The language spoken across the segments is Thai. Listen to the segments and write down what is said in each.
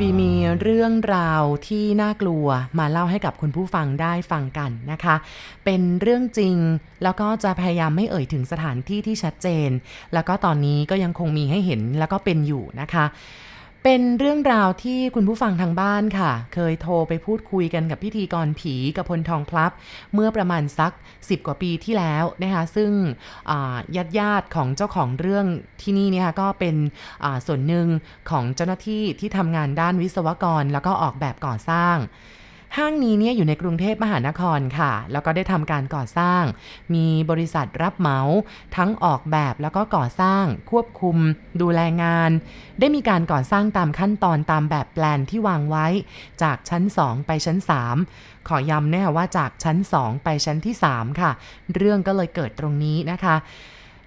บีมีเรื่องราวที่น่ากลัวมาเล่าให้กับคุณผู้ฟังได้ฟังกันนะคะ เป็นเรื่องจริงแล้วก็จะพยายามไม่เอ่ยถึงสถานที่ที่ชัดเจน แล้วก็ตอนนี้ก็ยังคงมีให้เห็นแล้วก็เป็นอยู่นะคะ เป็นเรื่องราวที่คุณผู้ฟังทางบ้านค่ะ เคยโทรไปพูดคุยกันกับพิธีกรผีกับพลทองพลับ เมื่อประมาณสัก 10 กว่าปีที่แล้วนะคะซึ่งญาติญาติของเจ้าของเรื่องที่นี่เนี่ยก็เป็นส่วนหนึ่งของเจ้าหน้าที่ที่ทำงานด้านวิศวกร แล้วก็ออกแบบก่อสร้าง ห้างนี้เนี่ยอยู่ในกรุงเทพมหานครค่ะ แล้วก็ได้ทำการก่อสร้าง มีบริษัทรับเหมาทั้งออกแบบแล้วก็ก่อสร้าง ควบคุม ดูแลงาน ได้มีการก่อสร้างตามขั้นตอนตามแบบแปลนที่วางไว้ จากชั้น 2 ไปชั้น 3 ขอย้ำนะคะว่าจากชั้น 2 ไปชั้นที่ 3 ค่ะ เรื่องก็เลยเกิดตรงนี้นะคะ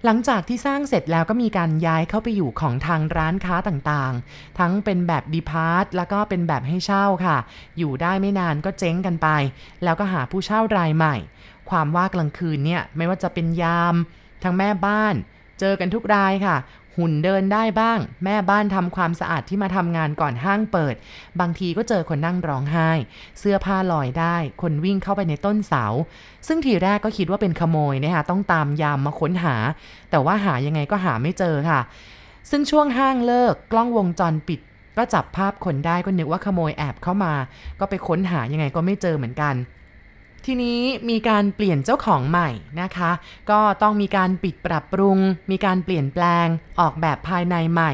หลังจากที่สร้างเสร็จแล้วก็มีการย้ายเข้าไปอยู่ของทางร้านค้าต่างๆ ทั้งเป็นแบบดีพาร์ตแล้วก็เป็นแบบให้เช่าค่ะ อยู่ได้ไม่นานก็เจ๊งกันไป แล้วก็หาผู้เช่ารายใหม่ ความว่ากลางคืนเนี่ยไม่ว่าจะเป็นยาม ทั้งแม่บ้าน เจอกันทุกรายค่ะ หุ่นเดินได้บ้าง แม่บ้านทำความสะอาดที่มาทำงานก่อนห้างเปิด บางทีก็เจอคนนั่งร้องไห้ เสื้อผ้าลอยได้ คนวิ่งเข้าไปในต้นเสา ซึ่งทีแรกก็คิดว่าเป็นขโมยนะคะต้องตามยามมาค้นหา แต่ว่าหายังไงก็หาไม่เจอค่ะ ซึ่งช่วงห้างเลิกกล้องวงจรปิดก็จับภาพคนได้ก็นึกว่าขโมยแอบเข้ามา ก็ไปค้นหายังไงก็ไม่เจอเหมือนกัน ทีนี้มีการเปลี่ยนเจ้าของใหม่นะคะ ก็ต้องมีการปิดปรับปรุง มีการเปลี่ยนแปลงออกแบบภายในใหม่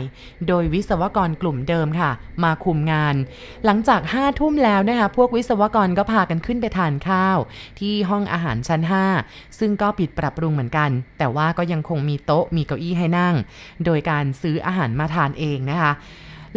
โดยวิศวกรกลุ่มเดิมค่ะ มาคุมงาน หลังจากห้าทุ่มแล้วนะคะพวกวิศวกรก็พากันขึ้นไปทานข้าว ที่ห้องอาหารชั้น 5 ซึ่งก็ปิดปรับปรุงเหมือนกัน แต่ว่าก็ยังคงมีโต๊ะมีเก้าอี้ให้นั่ง โดยการซื้ออาหารมาทานเองนะคะ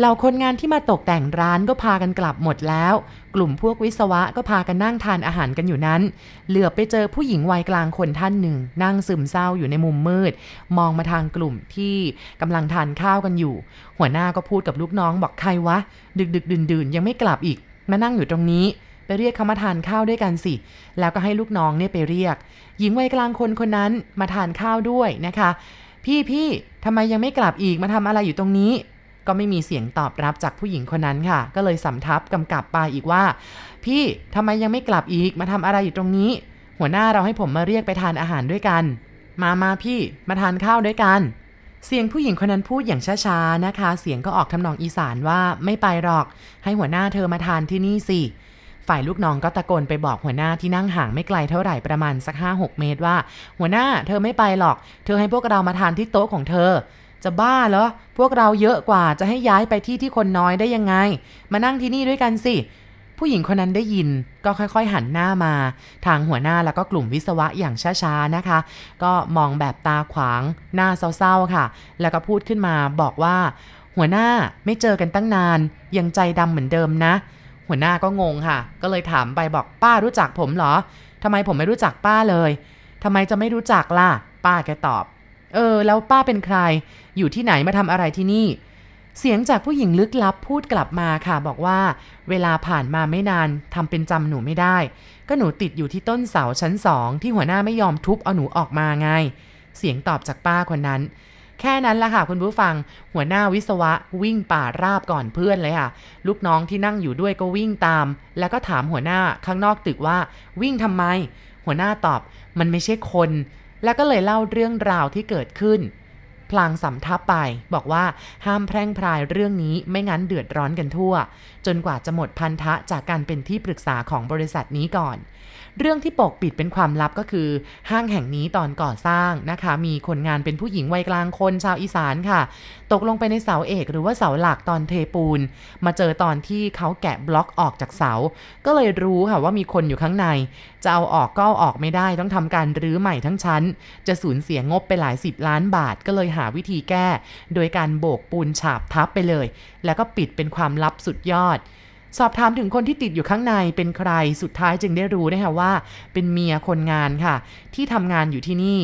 เหล่าคนงานที่มาตกแต่งร้านก็พากันกลับหมดแล้ว กลุ่มพวกวิศวะก็พากันนั่งทานอาหารกันอยู่นั้น เหลือไปเจอผู้หญิงวัยกลางคนท่านหนึ่ง นั่งซึมเศร้าอยู่ในมุมมืด มองมาทางกลุ่มที่กำลังทานข้าวกันอยู่ หัวหน้าก็พูดกับลูกน้องบอกใครวะ ดึกดึกดื่นดื่นยังไม่กลับอีก มานั่งอยู่ตรงนี้ไปเรียกเขามาทานข้าวด้วยกันสิ แล้วก็ให้ลูกน้องเนี่ยไปเรียก หญิงวัยกลางคนคนนั้นมาทานข้าวด้วยนะคะ พี่พี่ทำไมยังไม่กลับอีกมาทำอะไรอยู่ตรงนี้ ก็ไม่มีเสียงตอบรับจากผู้หญิงคนนั้นค่ะ ก็เลยสำทับกำกับไปอีกว่า พี่ทำไมยังไม่กลับอีกมาทำอะไรอยู่ตรงนี้ หัวหน้าเราให้ผมมาเรียกไปทานอาหารด้วยกัน มามาพี่มาทานข้าวด้วยกัน เสียงผู้หญิงคนนั้นพูดอย่างช้าๆนะคะ เสียงก็ออกทำนองอีสานว่าไม่ไปหรอก ให้หัวหน้าเธอมาทานที่นี่สิฝ่ายลูกน้องก็ตะโกนไปบอกหัวหน้าที่นั่งห่างไม่ไกลเท่าไหร่ประมาณสักห้าหกเมตรว่า หัวหน้าเธอไม่ไปหรอก เธอให้พวกเรามาทานที่โต๊ะของเธอ จะบ้าเหรอ พวกเราเยอะกว่าจะให้ย้ายไปที่ที่คนน้อยได้ยังไง มานั่งที่นี่ด้วยกันสิ ผู้หญิงคนนั้นได้ยินก็ค่อยๆหันหน้ามา ทางหัวหน้าแล้วก็กลุ่มวิศวะอย่างช้าๆนะคะ ก็มองแบบตาขวางหน้าเศร้าๆค่ะ แล้วก็พูดขึ้นมาบอกว่า หัวหน้าไม่เจอกันตั้งนาน ยังใจดำเหมือนเดิมนะ หัวหน้าก็งงค่ะ ก็เลยถามไปบอกป้ารู้จักผมเหรอทำไมผมไม่รู้จักป้าเลยทำไมจะไม่รู้จักล่ะ ป้าแกตอบ เออ แล้วป้าเป็นใคร อยู่ที่ไหนมาทำอะไรที่นี่ เสียงจากผู้หญิงลึกลับพูดกลับมาค่ะ บอกว่า เวลาผ่านมาไม่นานทำเป็นจำหนูไม่ได้ ก็หนูติดอยู่ที่ต้นเสาชั้นสองที่หัวหน้าไม่ยอมทุบเอาหนูออกมาไง เสียงตอบจากป้าคนนั้นแค่นั้นละค่ะคุณผู้ฟัง หัวหน้าวิศวะวิ่งป่าราบก่อนเพื่อนเลยค่ะ ลูกน้องที่นั่งอยู่ด้วยก็วิ่งตาม แล้วก็ถามหัวหน้าข้างนอกตึกว่า วิ่งทำไม หัวหน้าตอบ มันไม่ใช่คน แล้วก็เลยเล่าเรื่องราวที่เกิดขึ้น พลางสำทับไป บอกว่าห้ามแพร่งพรายเรื่องนี้ไม่งั้นเดือดร้อนกันทั่ว จนกว่าจะหมดพันธะจากการเป็นที่ปรึกษาของบริษัทนี้ก่อน เรื่องที่ปกปิดเป็นความลับก็คือ ห้างแห่งนี้ตอนก่อสร้างนะคะ มีคนงานเป็นผู้หญิงวัยกลางคนชาวอีสานค่ะ ตกลงไปในเสาเอกหรือว่าเสาหลักตอนเทปูน มาเจอตอนที่เขาแกะบล็อกออกจากเสา ก็เลยรู้ค่ะว่ามีคนอยู่ข้างใน จะเอาออกก็ออกไม่ได้ต้องทำการรื้อใหม่ทั้งชั้น จะสูญเสียงบไปหลายสิบล้านบาทก็เลยหาวิธีแก้ โดยการโบกปูนฉาบทับไปเลย แล้วก็ปิดเป็นความลับสุดยอดสอบถามถึงคนที่ติดอยู่ข้างในเป็นใครสุดท้ายจึงได้รู้นะคะว่า เป็นเมียคนงานค่ะ ที่ทำงานอยู่ที่นี่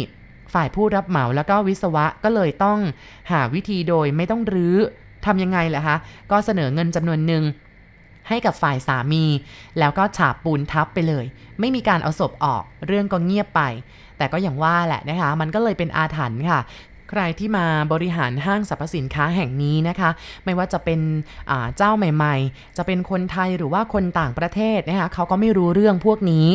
ฝ่ายผู้รับเหมาแล้วก็วิศวะก็เลยต้องหาวิธีโดยไม่ต้องรื้อทำยังไงล่ะคะ ก็เสนอเงินจำนวนหนึ่ง ให้กับฝ่ายสามี แล้วก็ฉาบปูนทับไปเลย ไม่มีการเอาศพออก เรื่องก็เงียบไป แต่ก็อย่างว่าแหละนะคะ มันก็เลยเป็นอาถรรพ์ค่ะใครที่มาบริหารห้างสรรพสินค้าแห่งนี้นะคะ ไม่ว่าจะเป็นเจ้าใหม่ๆ จะเป็นคนไทยหรือว่าคนต่างประเทศนะคะเขาก็ไม่รู้เรื่องพวกนี้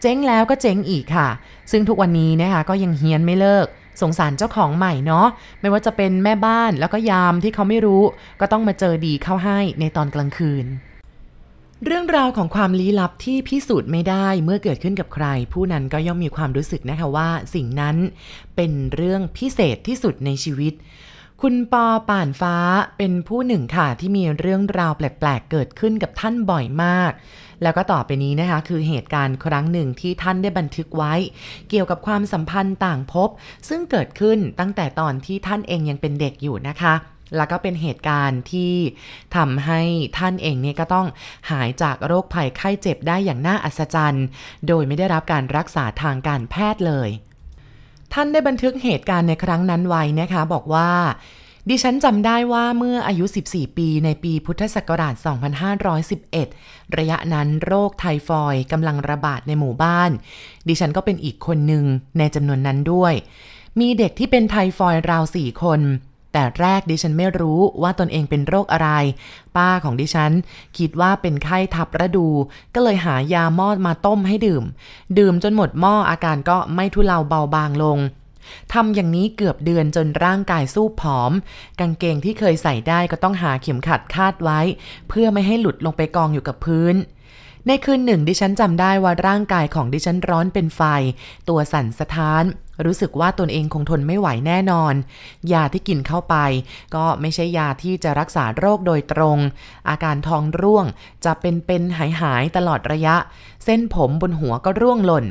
เจ๊งแล้วก็เจ๊งอีกค่ะ ซึ่งทุกวันนี้นะคะก็ยังเฮี้ยนไม่เลิก สงสารเจ้าของใหม่เนาะไม่ว่าจะเป็นแม่บ้านแล้วก็ยามที่เขาไม่รู้ ก็ต้องมาเจอดีเข้าให้ในตอนกลางคืน เรื่องราวของความลี้ลับที่พิสูจน์ไม่ได้เมื่อเกิดขึ้นกับใคร ผู้นั้นก็ย่อมมีความรู้สึกนะคะว่า สิ่งนั้นเป็นเรื่องพิเศษที่สุดในชีวิต คุณปอป่านฟ้าเป็นผู้หนึ่งค่ะที่มีเรื่องราวแปลกๆ เกิดขึ้นกับท่านบ่อยมาก แล้วก็ต่อไปนี้นะคะ คือเหตุการณ์ครั้งหนึ่งที่ท่านได้บันทึกไว้ เกี่ยวกับความสัมพันธ์ต่างภพซึ่งเกิดขึ้นตั้งแต่ตอนที่ท่านเองยังเป็นเด็กอยู่นะคะ แล้วก็เป็นเหตุการณ์ที่ทำให้ท่านเองเนี่ยก็ต้องหายจากโรคภัยไข้เจ็บได้อย่างน่าอัศจรรย์ โดยไม่ได้รับการรักษาทางการแพทย์เลย ท่านได้บันทึกเหตุการณ์ในครั้งนั้นไว้นะคะ บอกว่า ดิฉันจำได้ว่าเมื่ออายุ 14 ปีในปีพุทธศักราช 2511 ระยะนั้นโรคไทฟอยกำลังระบาดในหมู่บ้าน ดิฉันก็เป็นอีกคนหนึ่งในจำนวนนั้นด้วย มีเด็กที่เป็นไทฟอยราวสี่คน แต่แรกดิฉันไม่รู้ว่าตนเองเป็นโรคอะไร ป้าของดิฉัน คิดว่าเป็นไข้ทับระดู ก็เลยหายาหม้อมาต้มให้ดื่ม ดื่มจนหมดหม้ออาการก็ไม่ทุเลาเบาบางลงทำอย่างนี้เกือบเดือนจนร่างกายสู้ผอม กางเกงที่เคยใส่ได้ก็ต้องหาเข็มขัดคาดไว้ เพื่อไม่ให้หลุดลงไปกองอยู่กับพื้น ในคืนหนึ่งดิฉันจำได้ว่าร่างกายของดิฉันร้อนเป็นไฟ ตัวสั่นสะท้าน รู้สึกว่าตนเองคงทนไม่ไหวแน่นอน ยาที่กินเข้าไป ก็ไม่ใช่ยาที่จะรักษาโรคโดยตรง อาการท้องร่วงจะเป็นเป็นหายหายตลอดระยะ เส้นผมบนหัวก็ร่วงหล่น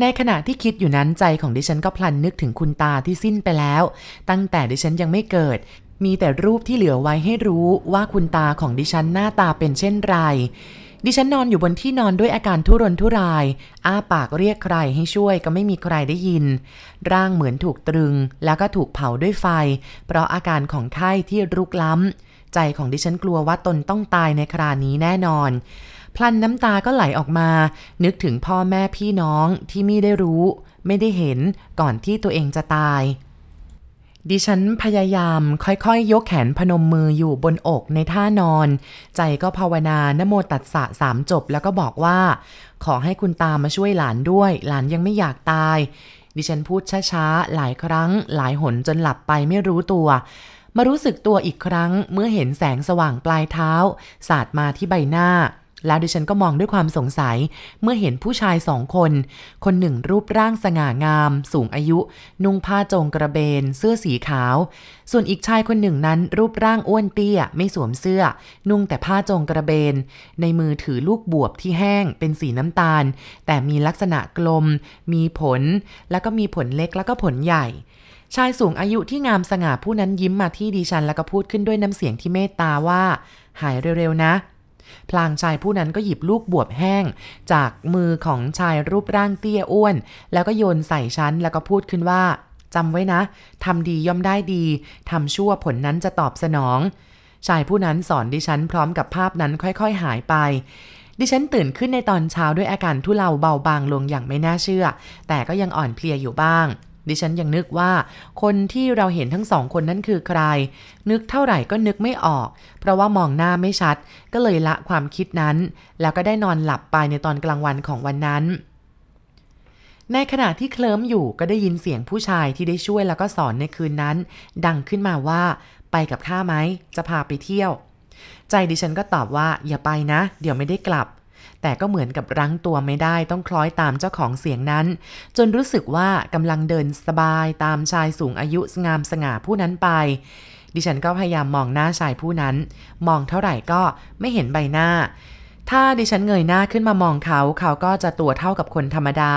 ในขณะที่คิดอยู่นั้นใจของดิฉันก็พลันนึกถึงคุณตาที่สิ้นไปแล้ว ตั้งแต่ดิฉันยังไม่เกิด มีแต่รูปที่เหลือไว้ให้รู้ว่าคุณตาของดิฉันหน้าตาเป็นเช่นไร ดิฉันนอนอยู่บนที่นอนด้วยอาการทุรนทุราย อ้าปากเรียกใครให้ช่วยก็ไม่มีใครได้ยิน ร่างเหมือนถูกตรึง แล้วก็ถูกเผาด้วยไฟ เพราะอาการของไข้ที่รุกล้ำ ใจของดิฉันกลัวว่าตนต้องตายในครานี้แน่นอน พลันน้ำตาก็ไหลออกมา นึกถึงพ่อแม่พี่น้องที่ไม่ได้รู้ ไม่ได้เห็นก่อนที่ตัวเองจะตาย ดิฉันพยายามค่อยๆยยกแขนพนมมืออยู่บนอกในท่านอน ใจก็ภาวนานโมตัสสะสามจบ แล้วก็บอกว่า ขอให้คุณตามาช่วยหลานด้วย หลานยังไม่อยากตาย ดิฉันพูดช้าๆ หลายครั้ง หลายหนจนหลับไปไม่รู้ตัว มารู้สึกตัวอีกครั้งเมื่อเห็นแสงสว่างปลายเท้า สาดมาที่ใบหน้า แล้วดิฉันก็มองด้วยความสงสัย เมื่อเห็นผู้ชายสองคน คนหนึ่งรูปร่างสง่างาม สูงอายุ นุ่งผ้าโจงกระเบน เสื้อสีขาว ส่วนอีกชายคนหนึ่งนั้น รูปร่างอ้วนเตี้ย ไม่สวมเสื้อ นุ่งแต่ผ้าโจงกระเบน ในมือถือลูกบวบที่แห้ง เป็นสีน้ำตาล แต่มีลักษณะกลม มีผล แล้วก็มีผลเล็กแล้วก็ผลใหญ่ชายสูงอายุที่งามสง่าผู้นั้นยิ้มมาที่ดิฉันแล้วก็พูดขึ้นด้วยน้ำเสียงที่เมตตาว่า หายเร็วๆนะ พลางชายผู้นั้นก็หยิบลูกบวบแห้ง จากมือของชายรูปร่างเตี้ยอ้วน แล้วก็โยนใส่ฉันแล้วก็พูดขึ้นว่าจำไว้นะทำดีย่อมได้ดีทำชั่วผลนั้นจะตอบสนอง ชายผู้นั้นสอนดิฉันพร้อมกับภาพนั้นค่อยๆหายไปดิฉันตื่นขึ้นในตอนเช้าด้วยอาการทุเลาเบาบางลงอย่างไม่น่าเชื่อ แต่ก็ยังอ่อนเพลียอยู่บ้าง ดิฉันยังนึกว่า คนที่เราเห็นทั้งสองคนนั้นคือใคร นึกเท่าไหร่ก็นึกไม่ออก เพราะว่ามองหน้าไม่ชัด ก็เลยละความคิดนั้น แล้วก็ได้นอนหลับไปในตอนกลางวันของวันนั้น ในขณะที่เคลิ้มอยู่ก็ได้ยินเสียงผู้ชายที่ได้ช่วยแล้วก็สอนในคืนนั้น ดังขึ้นมาว่า ไปกับข้าไหมจะพาไปเที่ยว ใจดิฉันก็ตอบว่าอย่าไปนะ เดี๋ยวไม่ได้กลับ แต่ก็เหมือนกับรั้งตัวไม่ได้ต้องคล้อยตามเจ้าของเสียงนั้น จนรู้สึกว่ากำลังเดินสบายตามชายสูงอายุงามสง่าผู้นั้นไป ดิฉันก็พยายามมองหน้าชายผู้นั้น มองเท่าไหร่ก็ไม่เห็นใบหน้า ถ้าดิฉันเงยหน้าขึ้นมามองเขาเขาก็จะตัวเท่ากับคนธรรมดา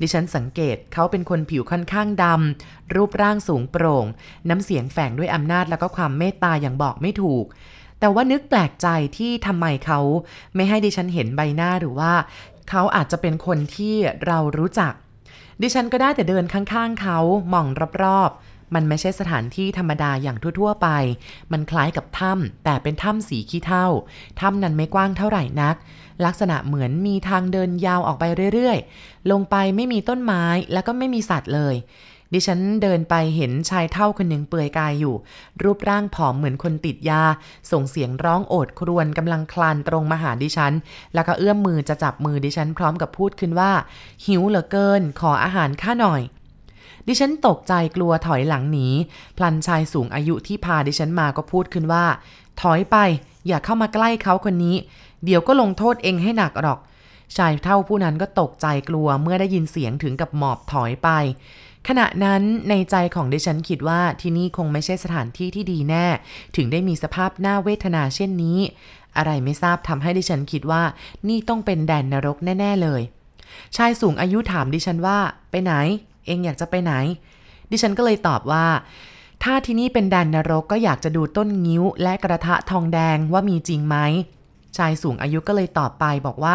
ดิฉันสังเกตเขาเป็นคนผิวค่อนข้างดำรูปร่างสูงโปร่ง น้ำเสียงแฝงด้วยอำนาจแล้วก็ความเมตตาอย่างบอกไม่ถูก แต่ว่านึกแปลกใจที่ทำไมเขาไม่ให้ดิฉันเห็นใบหน้าหรือว่า เขาอาจจะเป็นคนที่เรารู้จัก ดิฉันก็ได้แต่เดินข้างๆเขามองรอบๆ มันไม่ใช่สถานที่ธรรมดาอย่างทั่วๆไป มันคล้ายกับถ้ำแต่เป็นถ้ำสีขี้เท่าถ้ำนั้นไม่กว้างเท่าไหร่นัก ลักษณะเหมือนมีทางเดินยาวออกไปเรื่อยๆ ลงไปไม่มีต้นไม้แล้วก็ไม่มีสัตว์เลย ดิฉันเดินไปเห็นชายเท่าคนหนึ่งเปลือยกายอยู่ รูปร่างผอมเหมือนคนติดยา ส่งเสียงร้องโอดครวญกำลังคลานตรงมาหาดิฉัน แล้วก็เอื้อมมือจะจับมือดิฉันพร้อมกับพูดขึ้นว่า หิวเหลือเกิน ขออาหารข้าหน่อยดิฉันตกใจกลัวถอยหลังหนี พลันชายสูงอายุที่พาดิฉันมาก็พูดขึ้นว่า ถอยไป อย่าเข้ามาใกล้เขาคนนี้ เดี๋ยวก็ลงโทษเองให้หนักหรอก ชายเท่าผู้นั้นก็ตกใจกลัวเมื่อได้ยินเสียงถึงกับหมอบถอยไป ขณะนั้นในใจของดิฉันคิดว่าที่นี่คงไม่ใช่สถานที่ที่ดีแน่ ถึงได้มีสภาพน่าเวทนาเช่นนี้ อะไรไม่ทราบทำให้ดิฉันคิดว่านี่ต้องเป็นแดนนรกแน่ ๆเลย ชายสูงอายุถามดิฉันว่า ไปไหน เองอยากจะไปไหน ดิฉันก็เลยตอบว่า ถ้าที่นี่เป็นแดนนรกก็อยากจะดูต้นงิ้ว และกระทะทองแดงว่ามีจริงไหมชายสูงอายุก็เลยตอบไปบอกว่า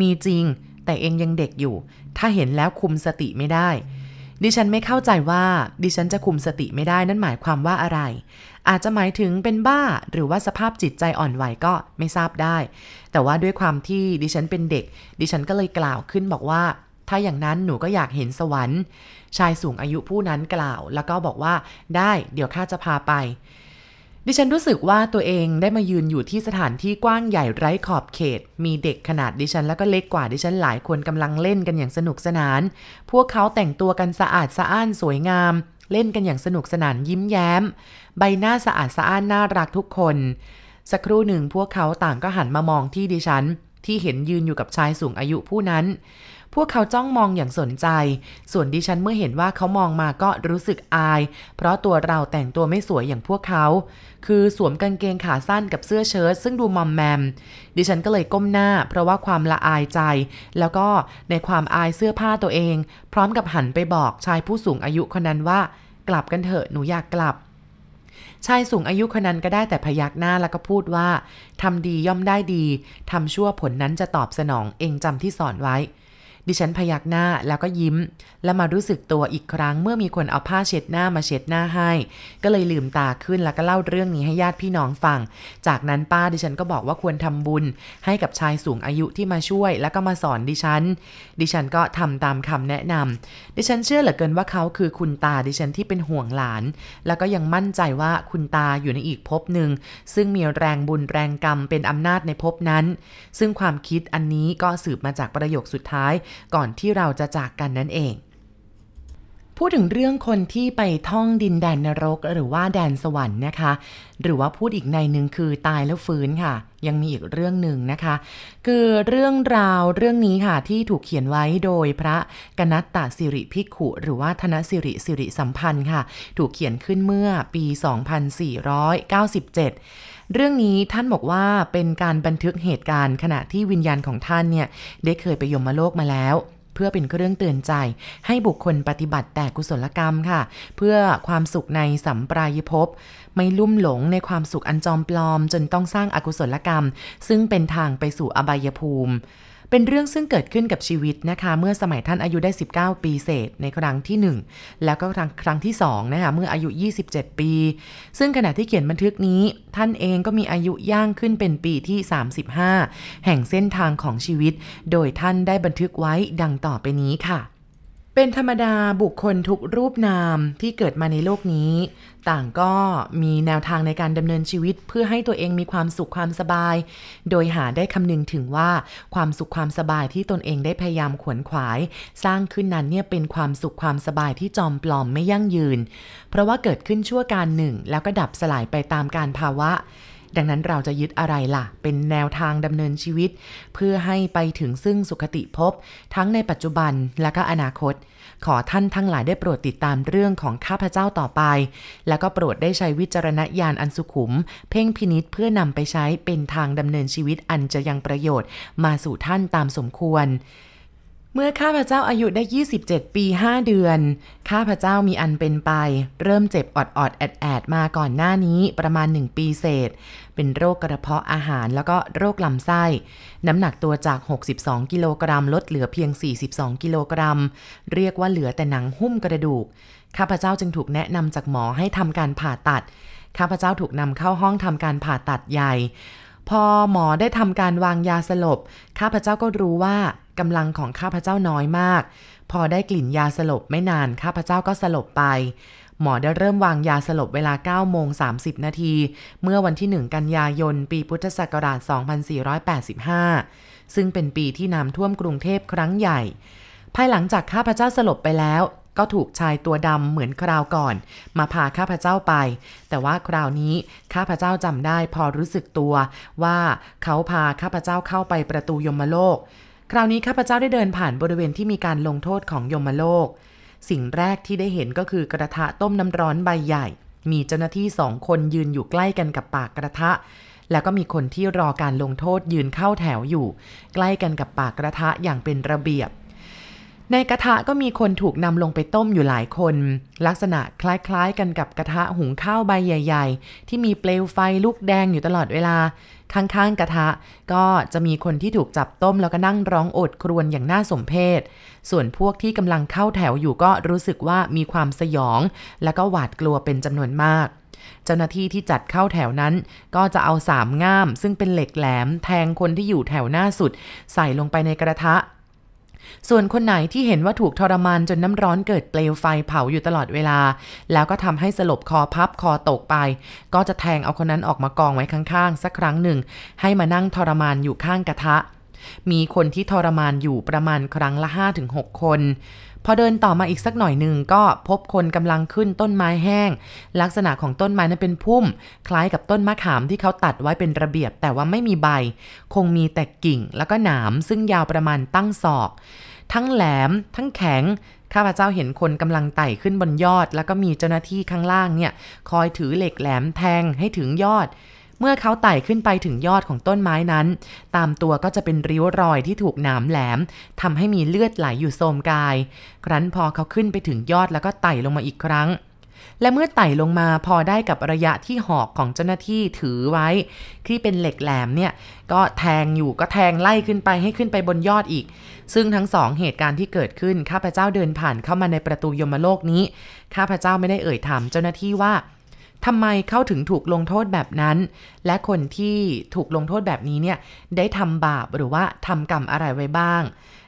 มีจริง แต่เองยังเด็กอยู่ ถ้าเห็นแล้วคุมสติไม่ได้ ดิฉันไม่เข้าใจว่าดิฉันจะคุมสติไม่ได้นั่นหมายความว่าอะไร อาจจะหมายถึงเป็นบ้าหรือว่าสภาพจิตใจอ่อนไหวก็ไม่ทราบได้ แต่ว่าด้วยความที่ดิฉันเป็นเด็ก ดิฉันก็เลยกล่าวขึ้นบอกว่า ถ้าอย่างนั้นหนูก็อยากเห็นสวรรค์ ชายสูงอายุผู้นั้นกล่าว แล้วก็บอกว่าได้เดี๋ยวข้าจะพาไป ดิฉันรู้สึกว่าตัวเองได้มายืนอยู่ที่สถานที่กว้างใหญ่ไร้ขอบเขต มีเด็กขนาดดิฉันแล้วก็เล็กกว่าดิฉันหลายคนกำลังเล่นกันอย่างสนุกสนาน พวกเขาแต่งตัวกันสะอาดสะอ้านสวยงาม เล่นกันอย่างสนุกสนานยิ้มแย้ม ใบหน้าสะอาดสะอ้านน่ารักทุกคน สักครู่หนึ่งพวกเขาต่างก็หันมามองที่ดิฉัน ที่เห็นยืนอยู่กับชายสูงอายุผู้นั้น พวกเขาจ้องมองอย่างสนใจ ส่วนดิฉันเมื่อเห็นว่าเขามองมาก็รู้สึกอาย เพราะตัวเราแต่งตัวไม่สวยอย่างพวกเขา คือสวมกางเกงขาสั้นกับเสื้อเชิ้ตซึ่งดูมอมแมม ดิฉันก็เลยก้มหน้า เพราะว่าความละอายใจ แล้วก็ในความอายเสื้อผ้าตัวเอง พร้อมกับหันไปบอกชายผู้สูงอายุคนนั้นว่า กลับกันเถอะหนูอยากกลับชายสูงอายุคนนั้นก็ได้แต่พยักหน้าแล้วก็พูดว่าทำดีย่อมได้ดีทำชั่วผลนั้นจะตอบสนองเองจำที่สอนไว้ ดิฉันพยักหน้าแล้วก็ยิ้ม แล้วมารู้สึกตัวอีกครั้งเมื่อมีคนเอาผ้าเช็ดหน้ามาเช็ดหน้าให้ ก็เลยลืมตาขึ้นแล้วก็เล่าเรื่องนี้ให้ญาติพี่น้องฟัง จากนั้นป้าดิฉันก็บอกว่าควรทำบุญ ให้กับชายสูงอายุที่มาช่วย แล้วก็มาสอนดิฉัน ดิฉันก็ทำตามคำแนะนำดิฉันเชื่อเหลือเกินว่าเขาคือคุณตาดิฉันที่เป็นห่วงหลาน แล้วก็ยังมั่นใจว่าคุณตาอยู่ในอีกภพหนึ่ง ซึ่งมีแรงบุญแรงกรรมเป็นอำนาจในภพนั้น ซึ่งความคิดอันนี้ก็สืบมาจากประโยคสุดท้ายก่อนที่เราจะจากกันนั่นเอง พูดถึงเรื่องคนที่ไปท่องดินแดนนรก หรือว่าแดนสวรรค์นะคะ หรือว่าพูดอีกในหนึ่งคือตายแล้วฟื้นค่ะ ยังมีอีกเรื่องหนึ่งนะคะ คือเรื่องราวเรื่องนี้ค่ะที่ถูกเขียนไว้โดยพระกนัตตสิริพิกขุ หรือว่าธนสิริสิริสัมพันธ์ค่ะ ถูกเขียนขึ้นเมื่อปี 2497 เรื่องนี้ท่านบอกว่าเป็นการบันทึกเหตุการณ์ ขณะที่วิญญาณของท่านเนี่ยได้เคยไปยมโลกมาแล้ว เพื่อเป็นเครื่องเตือนใจ ให้บุคคลปฏิบัติแต่กุศลกรรมค่ะ เพื่อความสุขในสัมปรายภพไม่ลุ่มหลงในความสุขอันจอมปลอม จนต้องสร้างอากุศลกรรม ซึ่งเป็นทางไปสู่อบายภูมิ เป็นเรื่องซึ่งเกิดขึ้นกับชีวิตนะคะ เมื่อสมัยท่านอายุได้ 19 ปีเศษในครั้งที่ 1 แล้วก็ครั้งครั้งที่2นะคะเมื่ออายุ 27 ปี ซึ่งขณะที่เขียนบันทึกนี้ ท่านเองก็มีอายุย่างขึ้นเป็นปีที่ 35 แห่งเส้นทางของชีวิต โดยท่านได้บันทึกไว้ดังต่อไปนี้ค่ะ เป็นธรรมดาบุคคลทุกรูปนามที่เกิดมาในโลกนี้ ต่างก็มีแนวทางในการดำเนินชีวิต เพื่อให้ตัวเองมีความสุขความสบาย โดยหาได้คำนึงถึงว่าความสุขความสบายที่ตนเองได้พยายามขวนขวาย สร้างขึ้นนั้นเนี่ยเป็นความสุขความสบายที่จอมปลอมไม่ยั่งยืน เพราะว่าเกิดขึ้นชั่วการหนึ่ง แล้วก็ดับสลายไปตามการภาวะ ดังนั้นเราจะยึดอะไรล่ะ เป็นแนวทางดำเนินชีวิต เพื่อให้ไปถึงซึ่งสุขติภพทั้งในปัจจุบันและก็อนาคต ขอท่านทั้งหลายได้โปรดติดตามเรื่องของข้าพเจ้าต่อไป แล้วก็โปรดได้ใช้วิจารณญาณอันสุขุม เพ่งพินิษเพื่อนำไปใช้เป็นทางดำเนินชีวิตอันจะยังประโยชน์ มาสู่ท่านตามสมควร เมื่อข้าพเจ้าอายุได้ 27 ปี 5 เดือน ข้าพเจ้ามีอันเป็นไป เริ่มเจ็บอดอดๆแอดมาก่อนหน้านี้ประมาณ 1 ปีเศษ เป็นโรคกระเพาะอาหารแล้วก็โรคลำไส้ น้ำหนักตัวจาก 62 กิโลกรัม ลดเหลือเพียง 42 กิโลกรัม เรียกว่าเหลือแต่หนังหุ้มกระดูก ข้าพเจ้าจึงถูกแนะนำจากหมอให้ทำการผ่าตัด ข้าพเจ้าถูกนำเข้าห้องทำการผ่าตัดใหญ่ พอหมอได้ทำการวางยาสลบ ข้าพเจ้าก็รู้ว่า กำลังของข้าพเจ้าน้อยมาก พอได้กลิ่นยาสลบไม่นานข้าพเจ้าก็สลบไป หมอได้เริ่มวางยาสลบเวลา9โมง30 นาที เมื่อวันที่ 1 กันยายน ปีพุทธศักราช 2485 ซึ่งเป็นปีที่น้ำท่วมกรุงเทพครั้งใหญ่ ภายหลังจากข้าพเจ้าสลบไปแล้วก็ถูกชายตัวดำเหมือนคราวก่อน มาพาข้าพเจ้าไป แต่ว่าคราวนี้ข้าพเจ้าจำได้พอรู้สึกตัวว่าเขาพาข้าพเจ้าเข้าไปประตูยมโลก คราวนี้ข้าพเจ้าได้เดินผ่านบริเวณที่มีการลงโทษของยมโลก สิ่งแรกที่ได้เห็นก็คือกระทะต้มน้ำร้อนใบใหญ่ มีเจ้าหน้าที่สองคนยืนอยู่ใกล้กันกับปากกระทะ แล้วก็มีคนที่รอการลงโทษยืนเข้าแถวอยู่ ใกล้กันกับปากกระทะอย่างเป็นระเบียบ ในกระทะก็มีคนถูกนำลงไปต้มอยู่หลายคน ลักษณะคล้ายๆกันกับกระทะหุงข้าวใบใหญ่ ๆ ที่มีเปลวไฟลุกแดงอยู่ตลอดเวลา ข้างๆกระทะก็จะมีคนที่ถูกจับต้มแล้วก็นั่งร้องโอดครวญอย่างน่าสมเพชส่วนพวกที่กำลังเข้าแถวอยู่ก็รู้สึกว่ามีความสยอง แล้วก็หวาดกลัวเป็นจำนวนมากเจ้าหน้าที่ที่จัดเข้าแถวนั้น ก็จะเอาสามง่าม ซึ่งเป็นเหล็กแหลมแทงคนที่อยู่แถวหน้าสุด ใส่ลงไปในกระทะ ส่วนคนไหนที่เห็นว่าถูกทรมานจนน้ำร้อนเกิดเปลวไฟเผาอยู่ตลอดเวลา แล้วก็ทำให้สลบคอพับคอตกไป ก็จะแทงเอาคนนั้นออกมากองไว้ข้างๆ สักครั้งหนึ่ง ให้มานั่งทรมานอยู่ข้างกระทะ มีคนที่ทรมานอยู่ประมาณครั้งละ 5-6 คนพอเดินต่อมาอีกสักหน่อยหนึ่งก็พบคนกำลังขึ้นต้นไม้แห้ง ลักษณะของต้นไม้นั้นเป็นพุ่ม คล้ายกับต้นมะขามที่เขาตัดไว้เป็นระเบียบแต่ว่าไม่มีใบ คงมีแต่กิ่งแล้วก็หนามซึ่งยาวประมาณตั้งศอก ทั้งแหลม ทั้งแข็ง ข้าพเจ้าเห็นคนกำลังไต่ขึ้นบนยอด แล้วก็มีเจ้าหน้าที่ข้างล่างเนี่ย คอยถือเหล็กแหลมแทงให้ถึงยอด เมื่อเขาไต่ขึ้นไปถึงยอดของต้นไม้นั้น ตามตัวก็จะเป็นริ้วรอยที่ถูกหนามแหลมทำให้มีเลือดไหลอยู่โสมกาย ครั้นพอเขาขึ้นไปถึงยอดแล้วก็ไต่ลงมาอีกครั้ง และเมื่อไต่ลงมาพอได้กับระยะที่หอกของเจ้าหน้าที่ถือไว้ ที่เป็นเหล็กแหลมเนี่ย ก็แทงอยู่ก็แทงไล่ขึ้นไปให้ขึ้นไปบนยอดอีก ซึ่งทั้งสองเหตุการณ์ที่เกิดขึ้น ข้าพเจ้าเดินผ่านเข้ามาในประตูยมโลกนี้ ข้าพเจ้าไม่ได้เอ่ยถามเจ้าหน้าที่ว่าทำไมเขาถึงถูกลงโทษแบบนั้น และคนที่ถูกลงโทษแบบนี้เนี่ย ได้ทำบาปหรือว่าทำกรรมอะไรไว้บ้าง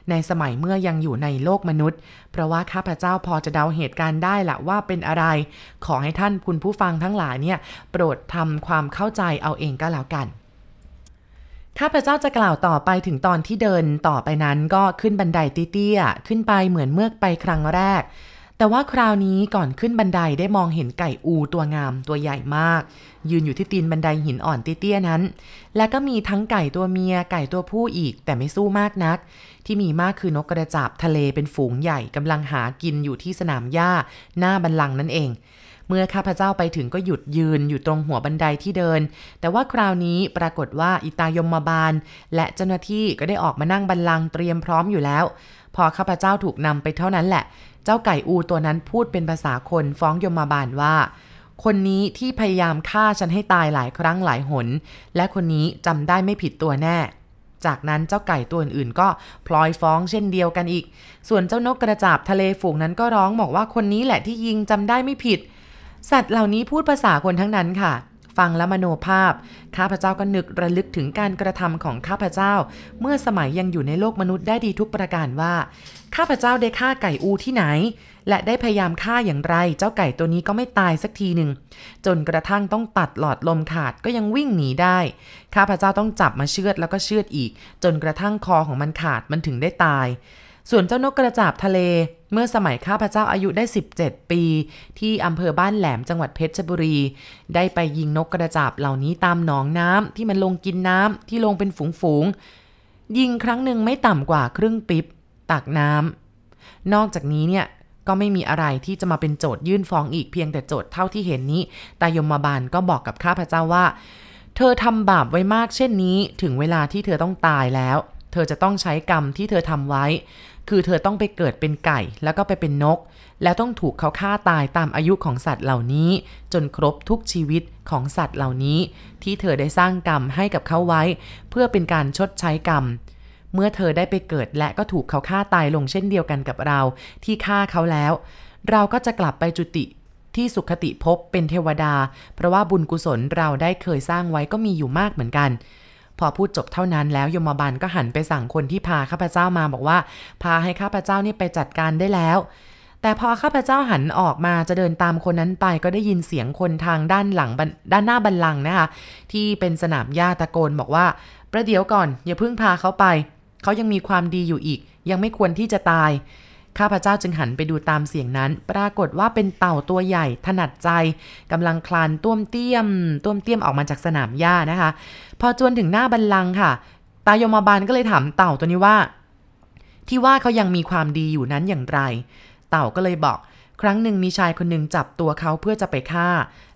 ในสมัยเมื่อยังอยู่ในโลกมนุษย์ เพราะว่าข้าพเจ้าพอจะเดาเหตุการณ์ได้ละว่าเป็นอะไร ขอให้ท่านคุณผู้ฟังทั้งหลายเนี่ยโปรดทำความเข้าใจเอาเองก็แล้วกันข้าพเจ้าจะกล่าวต่อไปถึงตอนที่เดินต่อไปนั้นก็ขึ้นบันไดเตี้ยๆขึ้นไปเหมือนเมื่อไปครั้งแรก แต่ว่าคราวนี้ก่อนขึ้นบันไดได้มองเห็นไก่อูตัวงามตัวใหญ่มาก ยืนอยู่ที่ตีนบันไดหินอ่อนเตี้ยๆนั้น และก็มีทั้งไก่ตัวเมียไก่ตัวผู้อีก แต่ไม่สู้มากนัก ที่มีมากคือนกกระจาบทะเลเป็นฝูงใหญ่กำลังหากินอยู่ที่สนามหญ้า หน้าบันลังนั่นเอง เมื่อข้าพเจ้าไปถึงก็หยุดยืนอยู่ตรงหัวบันไดที่เดิน แต่ว่าคราวนี้ปรากฏว่าอิตายมมาบาล และเจ้าหน้าที่ก็ได้ออกมานั่งบันลังเตรียมพร้อมอยู่แล้ว พอข้าพเจ้าถูกนำไปเท่านั้นแหละ เจ้าไก่อูตัวนั้นพูดเป็นภาษาคนฟ้องยมบาลว่า คนนี้ที่พยายามฆ่าฉันให้ตายหลายครั้งหลายหน และคนนี้จำได้ไม่ผิดตัวแน่ จากนั้นเจ้าไก่ตัวอื่นๆก็พลอยฟ้องเช่นเดียวกันอีก ส่วนเจ้านกกระจาบทะเลฝูงนั้นก็ร้องบอกว่าคนนี้แหละที่ยิงจำได้ไม่ผิด สัตว์เหล่านี้พูดภาษาคนทั้งนั้นค่ะ ฟังและมโนภาพ ข้าพเจ้าก็นึกระลึกถึงการกระทำของข้าพเจ้า เมื่อสมัยยังอยู่ในโลกมนุษย์ได้ดีทุกประการว่า ข้าพเจ้าได้ฆ่าไก่อูที่ไหน และได้พยายามฆ่าอย่างไร เจ้าไก่ตัวนี้ก็ไม่ตายสักทีหนึ่ง จนกระทั่งต้องตัดหลอดลมขาดก็ยังวิ่งหนีได้ ข้าพเจ้าต้องจับมาเชือดแล้วก็เชือดอีก จนกระทั่งคอของมันขาดมันถึงได้ตาย ส่วนเจ้านกกระจาบทะเล เมื่อสมัยข้าพเจ้าอายุได้ 17 ปี ที่อำเภอบ้านแหลมจังหวัดเพชรบุรี ได้ไปยิงนกกระจาบเหล่านี้ตามหนองน้ำที่มันลงกินน้ำที่ลงเป็นฝูงๆยิงครั้งหนึ่งไม่ต่ำกว่าครึ่งปิบตักน้ำนอกจากนี้เนี่ยก็ไม่มีอะไรที่จะมาเป็นโจทยื่นฟ้องอีกเพียงแต่โจทย์เท่าที่เห็นนี้ตายมบาลก็บอกกับข้าพเจ้าว่า เธอทำบาปไว้มากเช่นนี้ ถึงเวลาที่เธอต้องตายแล้ว เธอจะต้องใช้กรรมที่เธอทำไว้ คือเธอต้องไปเกิดเป็นไก่แล้วก็ไปเป็นนก แล้วต้องถูกเขาฆ่าตายตามอายุของสัตว์เหล่านี้ จนครบทุกชีวิตของสัตว์เหล่านี้ ที่เธอได้สร้างกรรมให้กับเขาไว้ เพื่อเป็นการชดใช้กรรม เมื่อเธอได้ไปเกิดและก็ถูกเขาฆ่าตายลงเช่นเดียวกันกับเรา ที่ฆ่าเขาแล้ว เราก็จะกลับไปจุติที่สุขติภพเป็นเทวดา เพราะว่าบุญกุศลเราได้เคยสร้างไว้ก็มีอยู่มากเหมือนกัน พอพูดจบเท่านั้นแล้วยมบาลก็หันไปสั่งคนที่พาข้าพเจ้ามาบอกว่า พาให้ข้าพเจ้านี่ไปจัดการได้แล้ว แต่พอข้าพเจ้าหันออกมาจะเดินตามคนนั้นไปก็ได้ยินเสียงคนทางด้านหลังด้านหน้าบันลังนะคะที่เป็นสนามหญ้าตะโกนบอกว่า ประเดี๋ยวก่อน อย่าเพิ่งพาเขาไป เขายังมีความดีอยู่อีก ยังไม่ควรที่จะตาย ข้าพเจ้าจึงหันไปดูตามเสียงนั้น ปรากฏว่าเป็นเต่าตัวใหญ่ถนัดใจกำลังคลานต้วมเตี้ยมต้วมเตี้ยมออกมาจากสนามหญ้านะคะ พอจวนถึงหน้าบันลังค่ะ ตายมบาลก็เลยถามเต่าตัวนี้ว่า ที่ว่าเขายังมีความดีอยู่นั้นอย่างไร เต่าก็เลยบอก ครั้งหนึ่งมีชายคนหนึ่งจับตัวเขาเพื่อจะไปฆ่า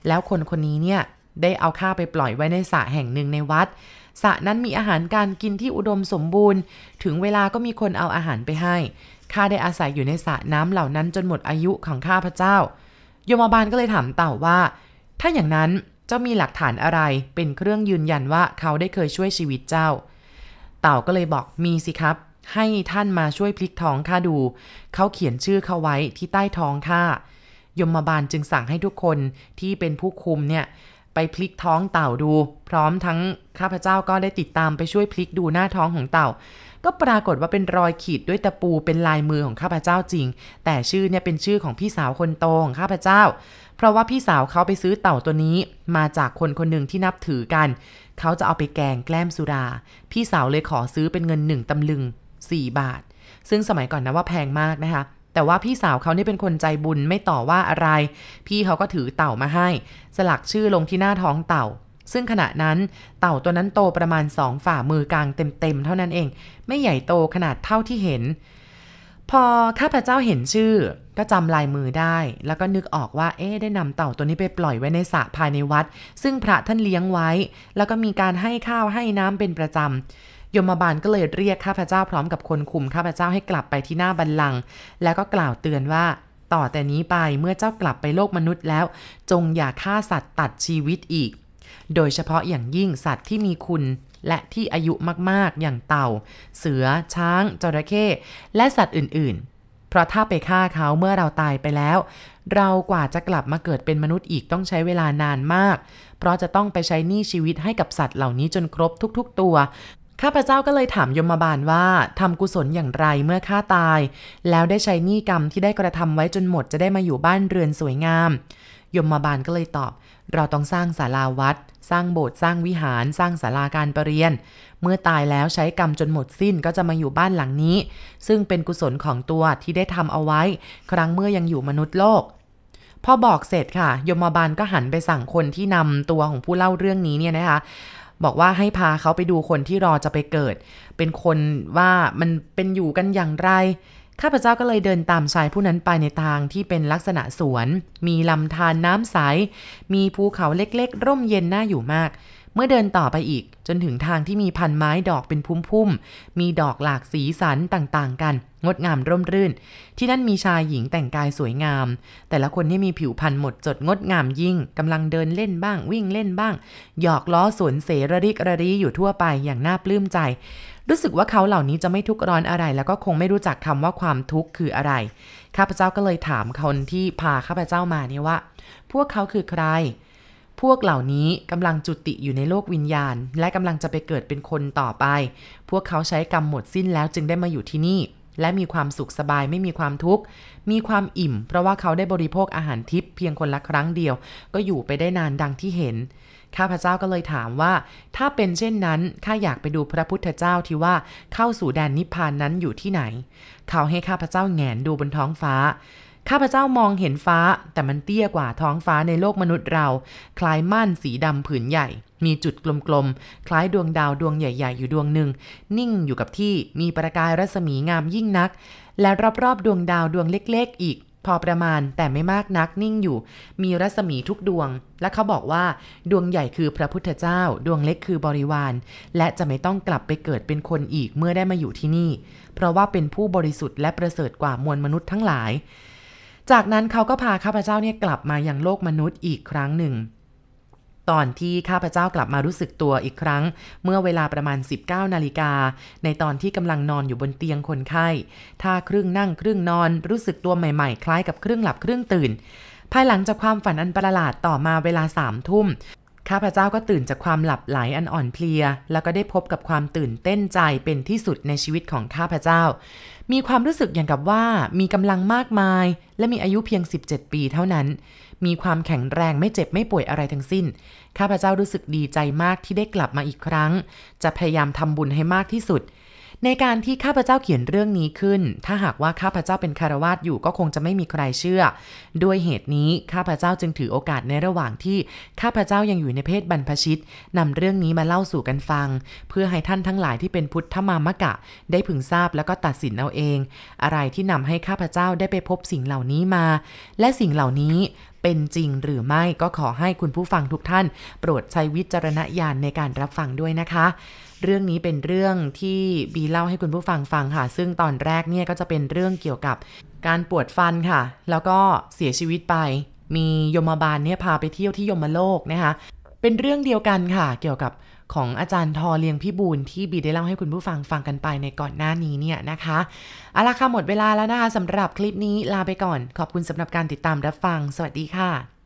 แล้วคนคนนี้เนี่ยได้เอาข้าไปปล่อยไว้ในสระแห่งหนึ่งในวัดสระนั้นมีอาหารการกินที่อุดมสมบูรณ์ ถึงเวลาก็มีคนเอาอาหารไปให้ ข้าได้อาศัยอยู่ในสระน้ำเหล่านั้นจนหมดอายุของข้าพระเจ้า โยมบาลก็เลยถามเต่าว่า ถ้าอย่างนั้นเจ้ามีหลักฐานอะไรเป็นเครื่องยืนยันว่าเขาได้เคยช่วยชีวิตเจ้า เต่าก็เลยบอกมีสิครับ ให้ท่านมาช่วยพลิกท้องข้าดู เขาเขียนชื่อเขาไว้ที่ใต้ท้องข้ายมบาลจึงสั่งให้ทุกคนที่เป็นผู้คุมเนี่ย ไปพลิกท้องเต่าดู พร้อมทั้งข้าพเจ้าก็ได้ติดตามไปช่วยพลิกดูหน้าท้องของเต่า ก็ปรากฏว่าเป็นรอยขีดด้วยตะปูเป็นลายมือของข้าพเจ้าจริง แต่ชื่อเนี่ยเป็นชื่อของพี่สาวคนโตของข้าพเจ้า เพราะว่าพี่สาวเขาไปซื้อเต่าตัวนี้ มาจากคนคนหนึ่งที่นับถือกัน เขาจะเอาไปแกงแกล้มสุรา พี่สาวเลยขอซื้อเป็นเงินหนึ่งตำลึง 4 บาท ซึ่งสมัยก่อนนะว่าแพงมากนะคะ แต่ว่าพี่สาวเขานี่เป็นคนใจบุญไม่ต่อว่าอะไร พี่เขาก็ถือเต่ามาให้ สลักชื่อลงที่หน้าท้องเต่า ซึ่งขณะนั้นเต่าตัวนั้นโตประมาณสองฝ่ามือกลางเต็มๆเท่านั้นเอง ไม่ใหญ่โตขนาดเท่าที่เห็น พอข้าพเจ้าเห็นชื่อ ก็จำลายมือได้ แล้วก็นึกออกว่า เอ๊ได้นำเต่าตัวนี้ไปปล่อยไว้ในสระภายในวัด ซึ่งพระท่านเลี้ยงไว้ แล้วก็มีการให้ข้าวให้น้ำเป็นประจำ ยมบาลก็เลยเรียกข้าพเจ้าพร้อมกับคนคุมข้าพเจ้าให้กลับไปที่หน้าบันลังแล้วก็กล่าวเตือนว่าต่อแต่นี้ไปเมื่อเจ้ากลับไปโลกมนุษย์แล้ว จงอย่าฆ่าสัตว์ตัดชีวิตอีก โดยเฉพาะอย่างยิ่งสัตว์ที่มีคุณและที่อายุมากๆ อย่างเต่า เสือ ช้าง จระเข้ และสัตว์อื่นๆ เพราะถ้าไปฆ่าเขาเมื่อเราตายไปแล้ว เรากว่าจะกลับมาเกิดเป็นมนุษย์อีกต้องใช้เวลานานมาก เพราะจะต้องไปใช้หนี้ชีวิตให้กับสัตว์เหล่านี้จนครบทุก ๆ ตัว ข้าพเจ้าก็เลยถามยมบาลว่าทำกุศลอย่างไรเมื่อฆ่าตาย แล้วได้ใช้หนี้กรรมที่ได้กระทำไว้จนหมดจะได้มาอยู่บ้านเรือนสวยงาม ยมบาลก็เลยตอบ เราต้องสร้างศาลาวัด สร้างโบสถ์สร้างวิหาร สร้างศาลาการประเรียน เมื่อตายแล้วใช้กรรมจนหมดสิ้นก็จะมาอยู่บ้านหลังนี้ ซึ่งเป็นกุศลของตัวที่ได้ทำเอาไว้ ครั้งเมื่อยังอยู่มนุษย์โลกพอบอกเสร็จค่ะ ยมบาลก็หันไปสั่งคนที่นำตัวของผู้เล่าเรื่องนี้เนี่ยนะคะ บอกว่าให้พาเขาไปดูคนที่รอจะไปเกิด เป็นคนว่ามันเป็นอยู่กันอย่างไร ข้าพเจ้าก็เลยเดินตามชายผู้นั้นไปในทางที่เป็นลักษณะสวน มีลำธารนน้ำใส มีภูเขาเล็กๆ ร่มเย็นน่าอยู่มาก เมื่อเดินต่อไปอีก จนถึงทางที่มีพันไม้ดอกเป็นพุ่มๆ มีดอกหลากสีสันต่างๆ กัน งดงามร่มรื่น ที่นั่นมีชายหญิงแต่งกายสวยงาม แต่ละคนที่มีผิวพรรณหมดจดงดงามยิ่งกำลังเดินเล่นบ้าง วิ่งเล่นบ้าง หยอกล้อสวนเสระริกระรีอยู่ทั่วไปอย่างน่าปลื้มใจ รู้สึกว่าเขาเหล่านี้จะไม่ทุกข์ร้อนอะไร แล้วก็คงไม่รู้จักคำว่าความทุกข์คืออะไรข้าพเจ้าก็เลยถามคนที่พาข้าพเจ้ามานี่ว่า พวกเขาคือใคร พวกเหล่านี้กำลังจุติอยู่ในโลกวิญญาณ และกำลังจะไปเกิดเป็นคนต่อไป พวกเขาใช้กรรมหมดสิ้นแล้วจึงได้มาอยู่ที่นี่ และมีความสุขสบายไม่มีความทุกข์ มีความอิ่ม เพราะว่าเขาได้บริโภคอาหารทิพย์เพียงคนละครั้งเดียว ก็อยู่ไปได้นานดังที่เห็น ข้าพเจ้าก็เลยถามว่า ถ้าเป็นเช่นนั้นข้าอยากไปดูพระพุทธเจ้าที่ว่าเข้าสู่แดนนิพพานนั้นอยู่ที่ไหน เขาให้ข้าพเจ้าแงนดูบนท้องฟ้า ข้าพเจ้ามองเห็นฟ้า แต่มันเตี้ยกว่าท้องฟ้าในโลกมนุษย์เรา คล้ายม่านสีดำผืนใหญ่ มีจุดกลมๆ คล้ายดวงดาวดวงใหญ่ๆ อยู่ดวงหนึ่ง นิ่งอยู่กับที่มีประกายรัศมีงามยิ่งนัก และรอบๆ ดวงดาวดวงเล็กๆ อีก พอประมาณแต่ไม่มากนักนิ่งอยู่ มีรัศมีทุกดวง และเขาบอกว่า ดวงใหญ่คือพระพุทธเจ้า ดวงเล็กคือบริวาร และจะไม่ต้องกลับไปเกิดเป็นคนอีกเมื่อได้มาอยู่ที่นี่ เพราะว่าเป็นผู้บริสุทธิ์และประเสริฐกว่ามวลมนุษย์ทั้งหลาย จากนั้นเขาก็พาข้าพเจ้าเนี่ยกลับมาอย่างโลกมนุษย์อีกครั้งหนึ่ง ตอนที่ข้าพเจ้ากลับมารู้สึกตัวอีกครั้ง เมื่อเวลาประมาณ 19 นาฬิกา ในตอนที่กำลังนอนอยู่บนเตียงคนไข้ท่าครึ่งนั่งครึ่งนอน รู้สึกตัวใหม่ๆ คล้ายกับครึ่งหลับครึ่งตื่น ภายหลังจากความฝันอันประหลาดต่อมาเวลาสามทุ่ม ข้าพเจ้าก็ตื่นจากความหลับไหลอันอ่อนเพลีย แล้วก็ได้พบกับความตื่นเต้นใจเป็นที่สุดในชีวิตของข้าพเจ้า มีความรู้สึกอย่างกับว่ามีกำลังมากมาย และมีอายุเพียง 17 ปีเท่านั้น มีความแข็งแรงไม่เจ็บไม่ป่วยอะไรทั้งสิ้น ข้าพเจ้ารู้สึกดีใจมากที่ได้กลับมาอีกครั้ง จะพยายามทำบุญให้มากที่สุด ในการที่ข้าพเจ้าเขียนเรื่องนี้ขึ้น ถ้าหากว่าข้าพเจ้าเป็นคารวาสอยู่ก็คงจะไม่มีใครเชื่อ ด้วยเหตุนี้ข้าพเจ้าจึงถือโอกาสในระหว่างที่ข้าพเจ้ายังอยู่ในเพศบรรพชิตนำเรื่องนี้มาเล่าสู่กันฟัง เพื่อให้ท่านทั้งหลายที่เป็นพุทธมามะกะ ได้พึงทราบแล้วก็ตัดสินเอาเอง อะไรที่นำให้ข้าพเจ้าได้ไปพบสิ่งเหล่านี้มา และสิ่งเหล่านี้เป็นจริงหรือไม่ก็ขอให้คุณผู้ฟังทุกท่าน โปรดใช้วิจารณญาณในการรับฟังด้วยนะคะ เรื่องนี้เป็นเรื่องที่บีเล่าให้คุณผู้ฟังฟังค่ะ ซึ่งตอนแรกเนี่ยก็จะเป็นเรื่องเกี่ยวกับการปวดฟันค่ะ แล้วก็เสียชีวิตไป มียมบาลเนี่ยพาไปเที่ยวที่ยมโลกนะคะ เป็นเรื่องเดียวกันค่ะ เกี่ยวกับของอาจารย์ทอเลียงพี่บูลที่บีได้เล่าให้คุณผู้ฟังฟังกันไปในก่อนหน้านี้เนี่ยนะคะเอาละค่ะหมดเวลาแล้วนะคะสำหรับคลิปนี้ลาไปก่อน ขอบคุณสำหรับการติดตามรับฟัง สวัสดีค่ะ